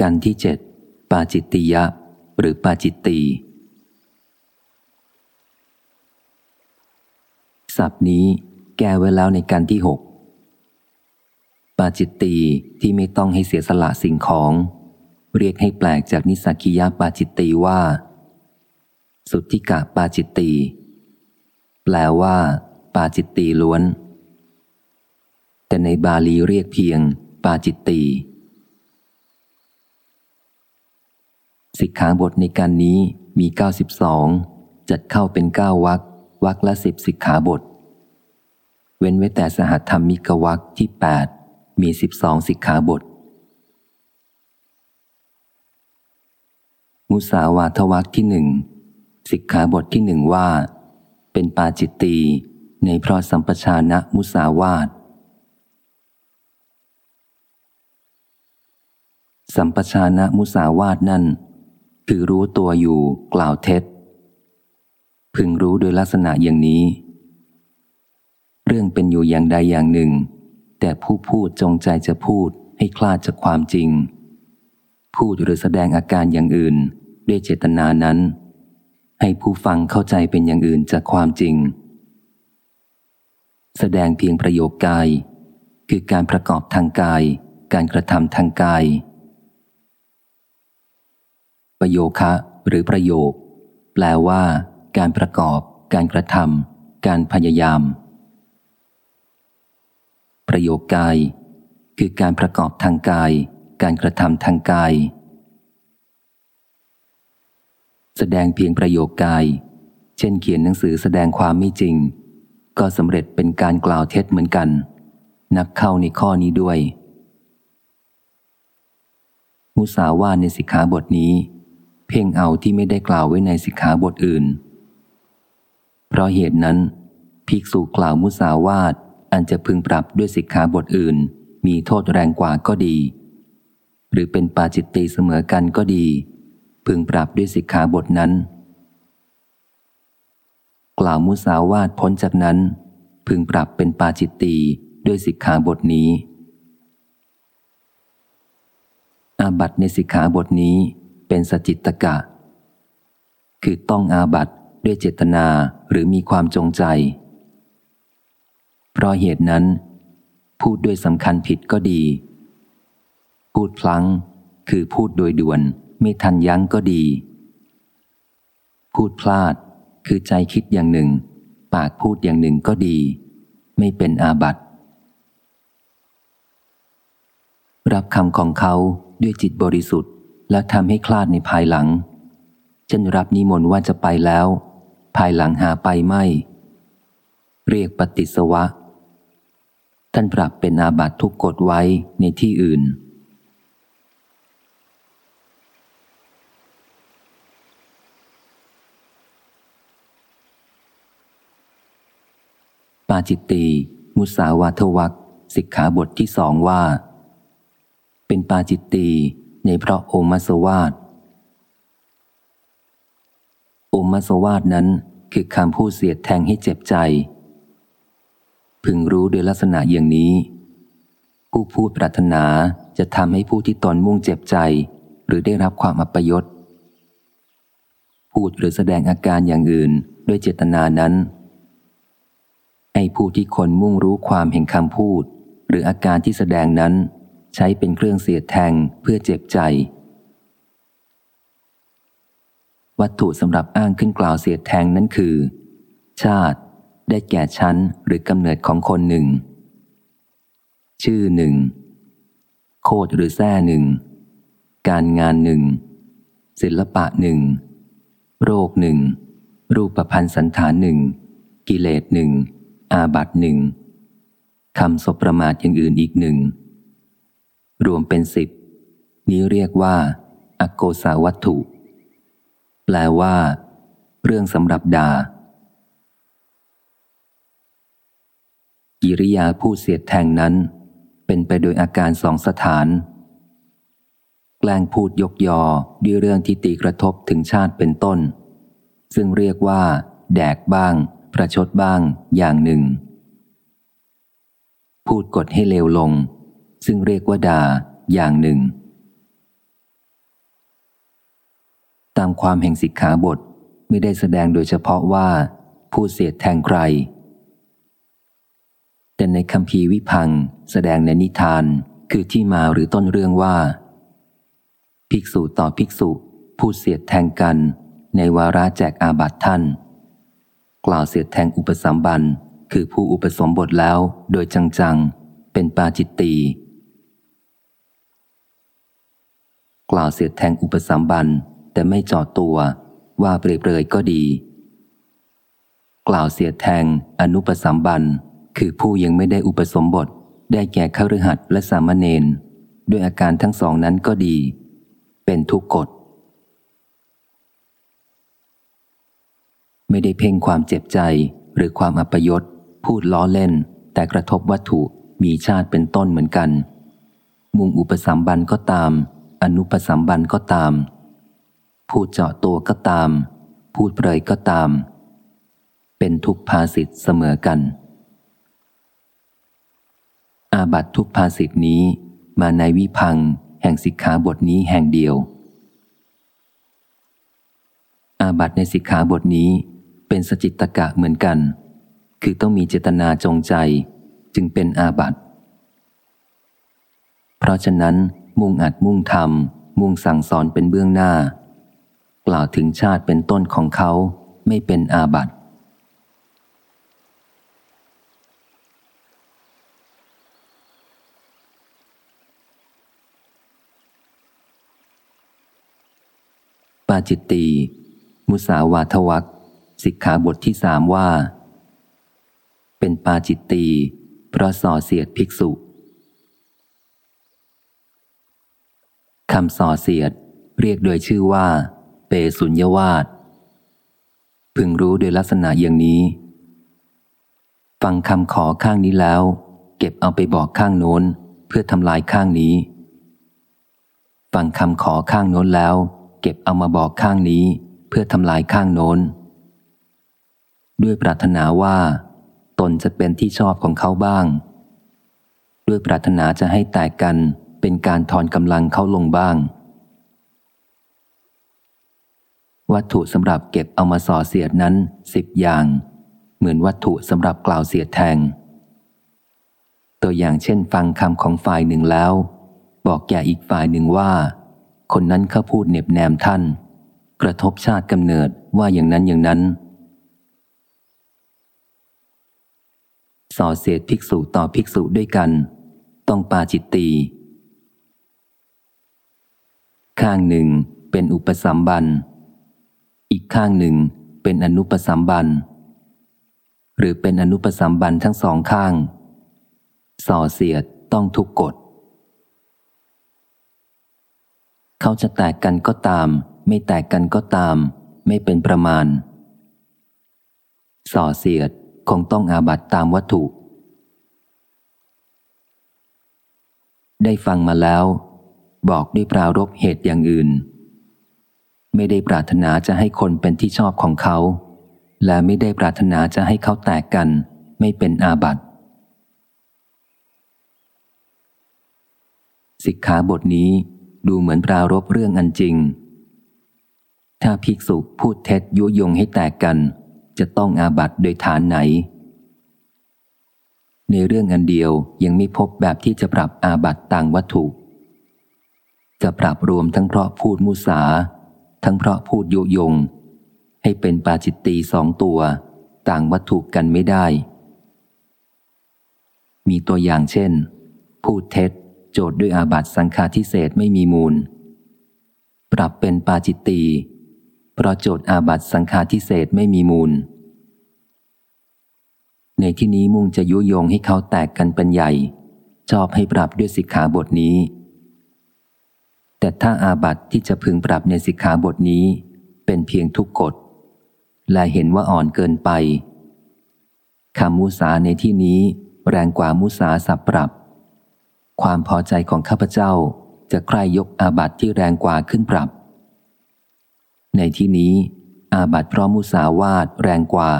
กันที่เจ็ดปาจิตติยะ หรือปาจิตตีศัพท์นี้แก้ไว้แล้วในกันที่หกปาจิตตีที่ไม่ต้องให้เสียสละสิ่งของ เรียกให้แปลกจากนิสักิยะปาจิตตีว่า สุทธิกะปาจิตตีแปลว่า ปาจิตตีล้วน แต่ในบาลีเรียกเพียง ปาจิตตี สิกขาบทในการนี้มี 92 จัดเข้าเป็น 9 วักวักละสิบสิกขาบท เว้นไว้แต่สหัธรรมิกวักที่ 8 มี 12 สิกขาบท มุสาวาทวักที่หนึ่งสิกขาบทที่หนึ่งว่า เป็นปาจิตตีในเพราะสัมปชานะมุสาวาทสัมปชานะมุสาวาทนั่น คือรู้ตัวอยู่กล่าวเท็จ พึงรู้โดยลักษณะอย่างนี้ เรื่องเป็นอยู่อย่างใดอย่างหนึ่ง แต่ผู้พูดจงใจจะพูดให้คลาดจากความจริง พูดหรือแสดงอาการอย่างอื่น ด้วยเจตนานั้น ให้ผู้ฟังเข้าใจเป็นอย่างอื่นจากความจริง แสดงเพียงประโยคกาย คือการประกอบทางกาย การกระทำทางกาย ประโยคะ หรือประโยค แปลว่า การประกอบ การกระทำการพยายาม ประโยคกาย คือการประกอบทางกาย การกระทำทางกาย แสดงเพียงประโยคกาย เช่นเขียนหนังสือแสดงความไม่จริง ก็สำเร็จเป็นการกล่าวเท็จเหมือนกัน นับเข้าในข้อนี้ด้วยมุสาวาในสิกขาบทนี้ เพ่งเอาที่ไม่ได้กล่าวไว้ในสิกขาบทอื่น เพราะเหตุนั้น ภิกษุกล่าวมุสาวาทอันจะพึงปรับด้วยสิกขาบทอื่น มีโทษแรงกว่าก็ดี หรือเป็นปาจิตตีเสมอกันก็ดี พึงปรับด้วยสิกขาบทนั้น กล่าวมุสาวาทพ้นจากนั้น พึงปรับเป็นปาจิตตีด้วยสิกขาบทนี้ อาบัตในสิกขาบทนี้ เป็นสจิตกะ คือต้องอาบัตด้วยเจตนาหรือมีความจงใจ เพราะเหตุนั้น พูดด้วยสำคัญผิดก็ดี พูดพลั้งคือพูดโดยด่วนไม่ทันยั้งก็ดี พูดพลาดคือใจคิดอย่างหนึ่ง ปากพูดอย่างหนึ่งก็ดี ไม่เป็นอาบัตรับคำของเขาด้วยจิตบริสุทธิ์ และทำให้คลาดในภายหลัง เช่นรับนิมนต์ว่าจะไปแล้ว ภายหลังหาไปไม่ เรียกปฏิสวะ ท่านปรับเป็นอาบัตทุกกฎไว้ในที่อื่น ปาจิตตีมุสาวาทวักสิกขาบทที่สองว่า เป็นปาจิตตี ในเพราะโอมัสวาตโอมัสวาตนั้นคือคำพูดเสียดแทงให้เจ็บใจ พึงรู้โดยลักษณะอย่างนี้ ผู้พูดปรารถนาจะทำให้ผู้ที่ตนมุ่งเจ็บใจ หรือได้รับความอัปยศพูดหรือแสดงอาการอย่างอื่นด้วยเจตนานั้น ให้ผู้ที่คนมุ่งรู้ความแห่งคำพูด หรืออาการที่แสดงนั้น ใช้เป็นเครื่องเสียดแทงเพื่อเจ็บใจ วัตถุสำหรับอ้างขึ้นกล่าวเสียดแทงนั้นคือ ชาติ ได้แก่ชั้นหรือกำเนิดของคนหนึ่ง ชื่อหนึ่ง โคดหรือแท้หนึ่ง การงานหนึ่ง ศิลปะหนึ่ง โรคหนึ่ง รูปพันธ์สันฐานหนึ่ง กิเลสหนึ่ง อาบัตหนึ่งคำสบประมาทอย่างอื่นอีกหนึ่ง รวมเป็นสิบ นี้เรียกว่าอโกสาวัตถุ แปลว่า เรื่องสำหรับดากิริยาผู้เสียดแทงนั้น เป็นไปโดยอาการสองสถาน แกล้งพูดยกยอด้วยเรื่องที่ตีกระทบถึงชาติเป็นต้น ซึ่งเรียกว่า แดกบ้าง ประชดบ้างอย่างหนึ่ง พูดกดให้เลวลง ซึ่งเรียกว่าดาอย่างหนึ่ง ตามความแห่งสิกขาบทไม่ได้แสดงโดยเฉพาะว่า ผู้เสียดแทงใคร แต่ในคำพีวิพังแสดงในนิทานคือที่มาหรือต้นเรื่องว่า ภิกษุต่อภิกษุผู้เสียดแทงกันในวาระแจกอาบัตท่าน กล่าวเสียดแทงอุปสัมบันคือผู้อุปสมบทแล้วโดยจังๆ เป็นปาจิตตี กล่าวเสียดแทงอุปสัมบันแต่ไม่จอดตัวว่าเปรยเปรยก็ดี กล่าวเสียดแทงอนุปสัมบันคือผู้ยังไม่ได้อุปสมบท ได้แก่ขรหัดและสามเณรด้วยอาการทั้งสองนั้นก็ดี เป็นทุกกฎ ไม่ได้เพ่งความเจ็บใจหรือความอัปยศ พูดล้อเล่น แต่กระทบวัตถุมีชาติเป็นต้นเหมือนกัน มุงอุปสัมบันก็ตาม อนุปสัมบันก็ตาม พูดเจาะตัวก็ตาม พูดเปรยก็ตาม เป็นทุกภาสิทธ์เสมอกัน อาบัตทุกภาสิทธินี้มาในวิพังแห่งสิกขาบทนี้แห่งเดียว อาบัตในสิกขาบทนี้เป็นสจิตตกะเหมือนกัน คือต้องมีเจตนาจงใจจึงเป็นอาบัตเพราะฉะนั้น มุ่งอัดมุ่งทำมุ่งสั่งสอนเป็นเบื้องหน้า กล่าวถึงชาติเป็นต้นของเขาไม่เป็นอาบัติปาจิตตีมุสาวาทวักสิกขาบทที่สามว่า เป็นปาจิตตีเพราะส่อเสียดภิกษุ คำส่อเสียด เรียกโดยชื่อว่า เปสุญญวาสพึงรู้โดยลักษณะอย่างนี้ ฟังคำขอข้างนี้แล้ว เก็บเอาไปบอกข้างโน้น เพื่อทำลายข้างนี้ ฟังคำขอข้างโน้นแล้ว เก็บเอามาบอกข้างนี้ เพื่อทำลายข้างโน้น ด้วยปรารถนาว่า ตนจะเป็นที่ชอบของเขาบ้าง ด้วยปรารถนาจะให้แตกกัน เป็นการทอนกำลังเขาลงบ้าง วัตถุสำหรับเก็บเอามาส่อเสียดนั้นสิบอย่าง เหมือนวัตถุสำหรับกล่าวเสียดแทง ตัวอย่างเช่นฟังคำของฝ่ายหนึ่งแล้ว บอกแก่อีกฝ่ายหนึ่งว่า คนนั้นเขาพูดเน็บแนมท่าน กระทบชาติกำเนิดว่าอย่างนั้นอย่างนั้นส่อเสียดภิกษุต่อภิกษุด้วยกัน ต้องปาจิตตี ข้างหนึ่งเป็นอุปสัมบัน อีกข้างหนึ่งเป็นอนุปสัมบัน หรือเป็นอนุปสัมบันทั้งสองข้าง ส่อเสียดต้องทุกกฎ เขาจะแตกกันก็ตาม ไม่แตกกันก็ตาม ไม่เป็นประมาณ ส่อเสียดคงต้องอาบัตตามวัตถุ ได้ฟังมาแล้ว บอกด้วยปรารบเหตุอย่างอื่น ไม่ได้ปรารถนาจะให้คนเป็นที่ชอบของเขา และไม่ได้ปรารถนาจะให้เขาแตกกัน ไม่เป็นอาบัตสิกขาบทนี้ดูเหมือนปรารบเรื่องอันจริง ถ้าภิกษุพูดเท็จยุยงให้แตกกัน จะต้องอาบัตโดยฐานไหน ในเรื่องอันเดียวยังไม่พบแบบที่จะปรับอาบัตต่างวัตถุ จะปรับรวมทั้งเพราะพูดมุสา ทั้งเพราะพูดยุยง ให้เป็นปาจิตตีสองตัว ต่างวัตถุกันไม่ได้ มีตัวอย่างเช่น พูดเท็จ โจทย์ด้วยอาบัตสังฆาทิเศษไม่มีมูล ปรับเป็นปาจิตตีเพราะโจทย์อาบัตสังฆาทิเศษไม่มีมูล ในที่นี้มุ่งจะยุยงให้เขาแตกกันเป็นใหญ่ ชอบให้ปรับด้วยสิกขาบทนี้ แต่ถ้าอาบัตที่จะพึงปรับในสิกขาบทนี้ เป็นเพียงทุกกฎ และเห็นว่าอ่อนเกินไปคำมุสาในที่นี้แรงกว่ามุสาสับปรับ ความพอใจของข้าพเจ้าจะใคร่ยกอาบัตที่แรงกว่าขึ้นปรับ ในที่นี้ อาบัติเพราะมุสาวาตแรงกว่า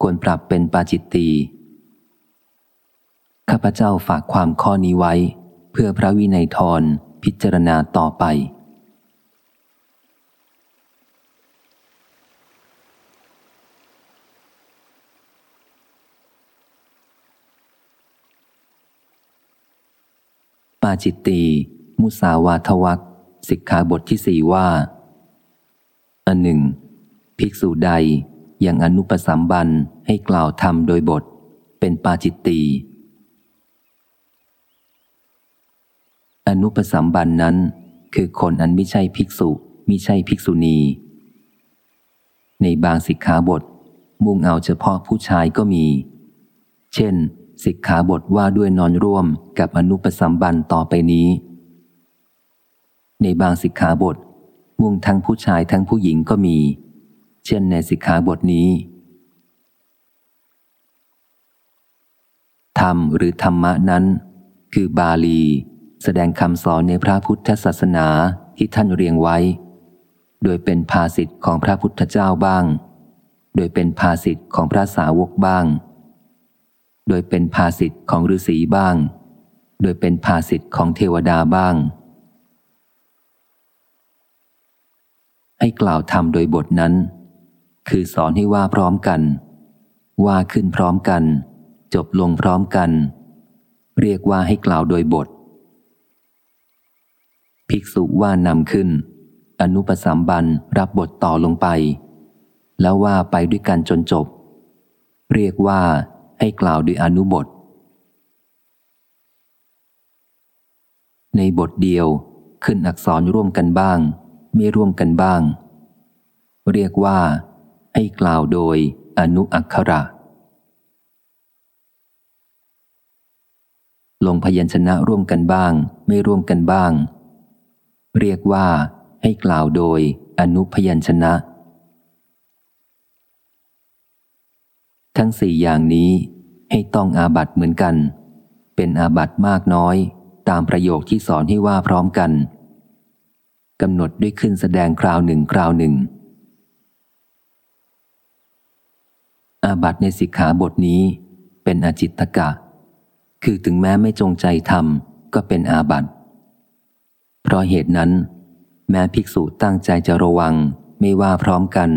ควรปรับเป็นปาจิตตีข้าพเจ้าฝากความข้อนี้ไว้ เพื่อพระวินัยทร พิจารณาต่อไป ปาจิตตี มุสาวาทวักสิกขาบทที่สี่ว่า อันหนึ่ง ภิกษุใดยังอนุปสัมบันให้กล่าวธรรมโดยบท เป็นปาจิตตี อนุปสัมบันนั้น คือคนอันไม่ใช่ภิกษุมิใช่ภิกษุณี ในบางสิกขาบท มุ่งเอาเฉพาะผู้ชายก็มี เช่น สิกขาบทว่าด้วยนอนร่วมกับอนุปสัมบันต่อไปนี้ ในบางสิกขาบท มุ่งทั้งผู้ชายทั้งผู้หญิงก็มี เช่นในสิกขาบทนี้ธรรมหรือธรรมะนั้น คือบาลี แสดงคำสอนในพระพุทธศาสนาที่ท่านเรียงไว้ โดยเป็นภาสิทธิ์ของพระพุทธเจ้าบ้าง โดยเป็นภาสิทธิ์ของพระสาวกบ้าง โดยเป็นภาสิทธิ์ของฤาษีบ้าง โดยเป็นภาสิทธิ์ของเทวดาบ้าง ให้กล่าวธรรมโดยบทนั้น คือสอนให้ว่าพร้อมกัน ว่าขึ้นพร้อมกัน จบลงพร้อมกัน เรียกว่าให้กล่าวโดยบท ภิกษุว่านำขึ้น อนุปสัมบันรับบทต่อลงไป แล้วว่าไปด้วยกันจนจบ เรียกว่าให้กล่าวด้วยอนุบท ในบทเดียวขึ้นอักษรร่วมกันบ้าง ไม่ร่วมกันบ้าง เรียกว่าให้กล่าวโดยอนุอักขระ ลงพยัญชนะร่วมกันบ้าง ไม่ร่วมกันบ้าง เรียกว่าให้กล่าวโดยอนุพยัญชนะ ทั้งสี่อย่างนี้ให้ต้องอาบัตเหมือนกัน เป็นอาบัตมากน้อย ตามประโยคที่สอนให้ว่าพร้อมกันกำหนดด้วยขึ้นแสดงคราวหนึ่งคราวหนึ่ง อาบัตในสิกขาบทนี้เป็นอจิตตกะ คือถึงแม้ไม่จงใจทำก็เป็นอาบัติ เพราะเหตุนั้น แม้ภิกษุตั้งใจจะระวังไม่ว่าพร้อมกัน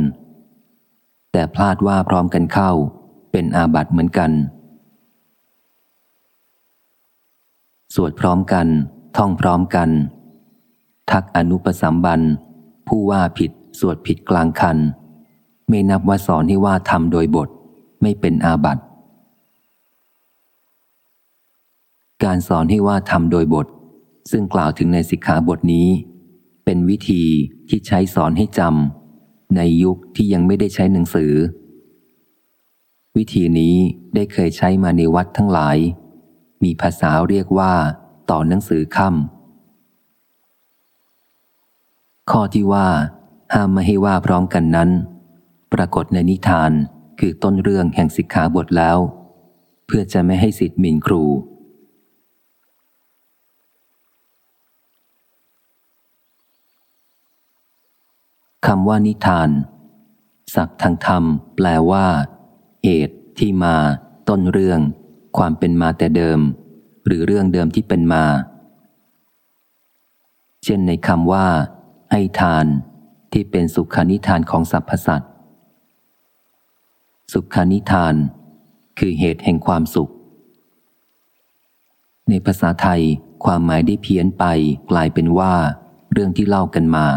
แต่พลาดว่าพร้อมกันเข้า เป็นอาบัตเหมือนกัน สวดพร้อมกัน ท่องพร้อมกัน ทักอนุปสัมบัน ผู้ว่าผิด สวดผิดกลางคัน ไม่นับว่าสอนให้ว่าทำโดยบท ไม่เป็นอาบัตการสอนให้ว่าทำโดยบท ซึ่งกล่าวถึงในสิกขาบทนี้ เป็นวิธีที่ใช้สอนให้จำในยุคที่ยังไม่ได้ใช้หนังสือ วิธีนี้ได้เคยใช้มาในวัดทั้งหลาย มีภาษาเรียกว่า ต่อหนังสือค่ำข้อที่ว่า ห้ามไม่ให้ว่าพร้อมกันนั้น ปรากฏในนิทานคือต้นเรื่องแห่งสิกขาบทแล้ว เพื่อจะไม่ให้สิทธิ์มินครู คำว่านิทาน ศักทางธรรม แปลว่า เหตุ ที่มา ต้นเรื่อง ความเป็นมาแต่เดิม หรือเรื่องเดิมที่เป็นมา เช่นในคำว่า ให้ทาน ที่เป็นสุขานิทานของสรรพสัตว์สุขานิทาน คือเหตุแห่งความสุข ในภาษาไทย ความหมายได้เพี้ยนไป กลายเป็นว่า เรื่องที่เล่ากันมา